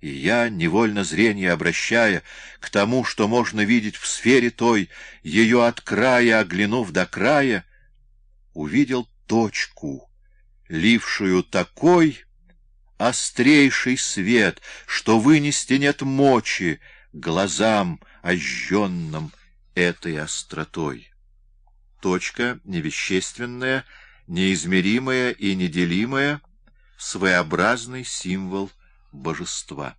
И я, невольно зрение обращая к тому, что можно видеть в сфере той, ее от края оглянув до края, увидел точку, лившую такой острейший свет, что вынести нет мочи глазам, ожженным этой остротой. Точка невещественная, неизмеримая и неделимая, своеобразный символ божества.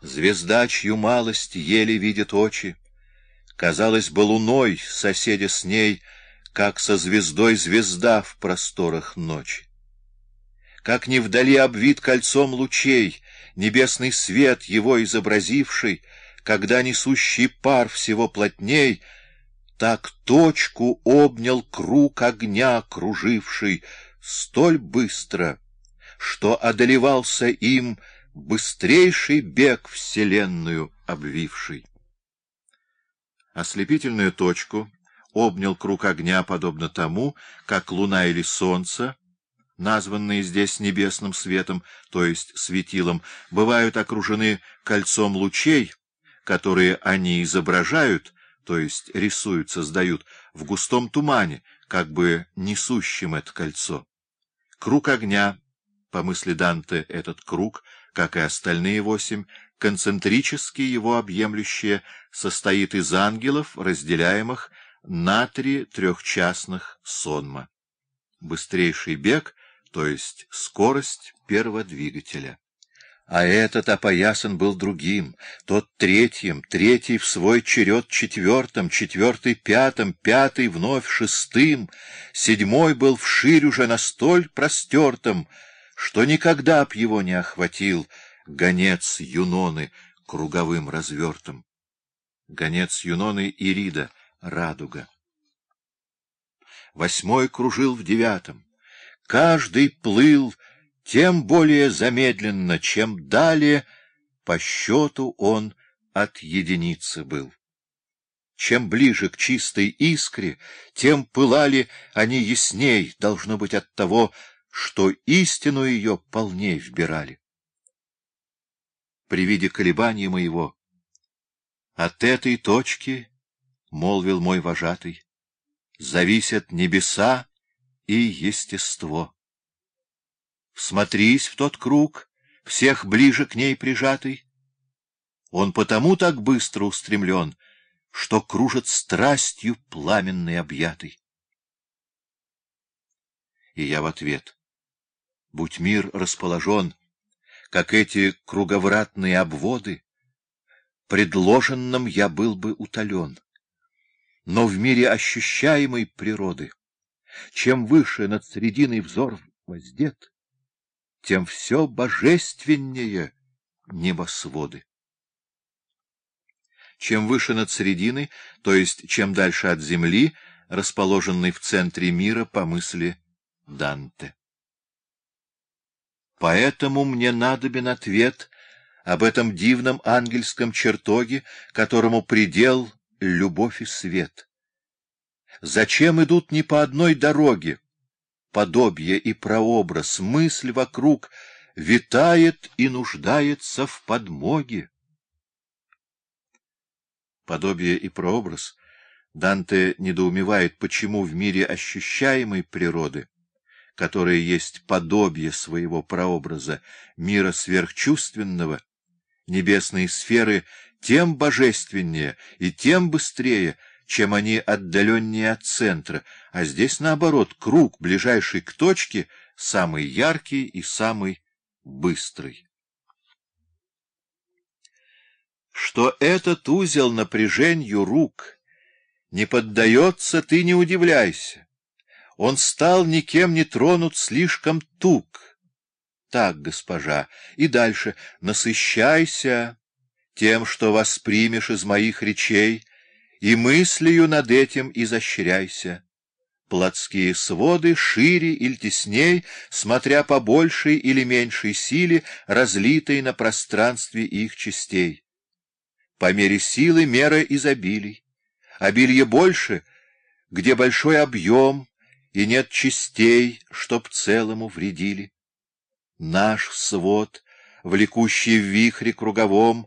Звезда, чью малость еле видит очи, казалось бы луной, соседя с ней, как со звездой звезда в просторах ночи. Как не вдали обвит кольцом лучей, небесный свет, его изобразивший, когда несущий пар всего плотней, так точку обнял круг огня, круживший, столь быстро, что одолевался им быстрейший бег вселенную обвивший. Ослепительную точку обнял круг огня, подобно тому, как луна или солнце, названные здесь небесным светом, то есть светилом, бывают окружены кольцом лучей, которые они изображают, то есть рисуют, создают, в густом тумане, как бы несущим это кольцо. Круг огня, по мысли Данте, этот круг, как и остальные восемь, концентрически его объемлющее, состоит из ангелов, разделяемых на три трехчастных сонма. Быстрейший бег, то есть скорость перводвигателя. А этот опоясан был другим, тот третьим, третий в свой черед четвертым, четвертый пятым, пятый вновь шестым, седьмой был вширь уже настоль простертым, что никогда б его не охватил гонец Юноны круговым развертым. Гонец Юноны Ирида, радуга. Восьмой кружил в девятом. Каждый плыл тем более замедленно, чем далее по счету он от единицы был. Чем ближе к чистой искре, тем пылали они ясней, должно быть от того, что истину ее полней вбирали. При виде колебания моего, от этой точки, — молвил мой вожатый, — зависят небеса и естество. Всмотрись в тот круг, всех ближе к ней прижатый. Он потому так быстро устремлен, что кружит страстью пламенной объятый. И я в ответ. Будь мир расположен, как эти круговратные обводы, предложенным я был бы утолен. Но в мире ощущаемой природы, чем выше над срединой взор воздет, тем все божественнее небосводы. Чем выше над серединой, то есть чем дальше от земли, расположенный в центре мира по мысли Данте. Поэтому мне надобен ответ об этом дивном ангельском чертоге, которому предел — любовь и свет. Зачем идут не по одной дороге, подобие и прообраз, мысль вокруг витает и нуждается в подмоге. Подобие и прообраз Данте недоумевает, почему в мире ощущаемой природы, которая есть подобие своего прообраза, мира сверхчувственного, небесные сферы тем божественнее и тем быстрее чем они отдаленнее от центра, а здесь, наоборот, круг, ближайший к точке, самый яркий и самый быстрый. Что этот узел напряжению рук не поддается, ты не удивляйся. Он стал никем не тронут слишком туг. Так, госпожа, и дальше насыщайся тем, что воспримешь из моих речей, и мыслью над этим изощряйся. Плотские своды шире или тесней, смотря по большей или меньшей силе, разлитой на пространстве их частей. По мере силы мера изобилий. Обилье больше, где большой объем, и нет частей, чтоб целому вредили. Наш свод влекущий в вихре круговом,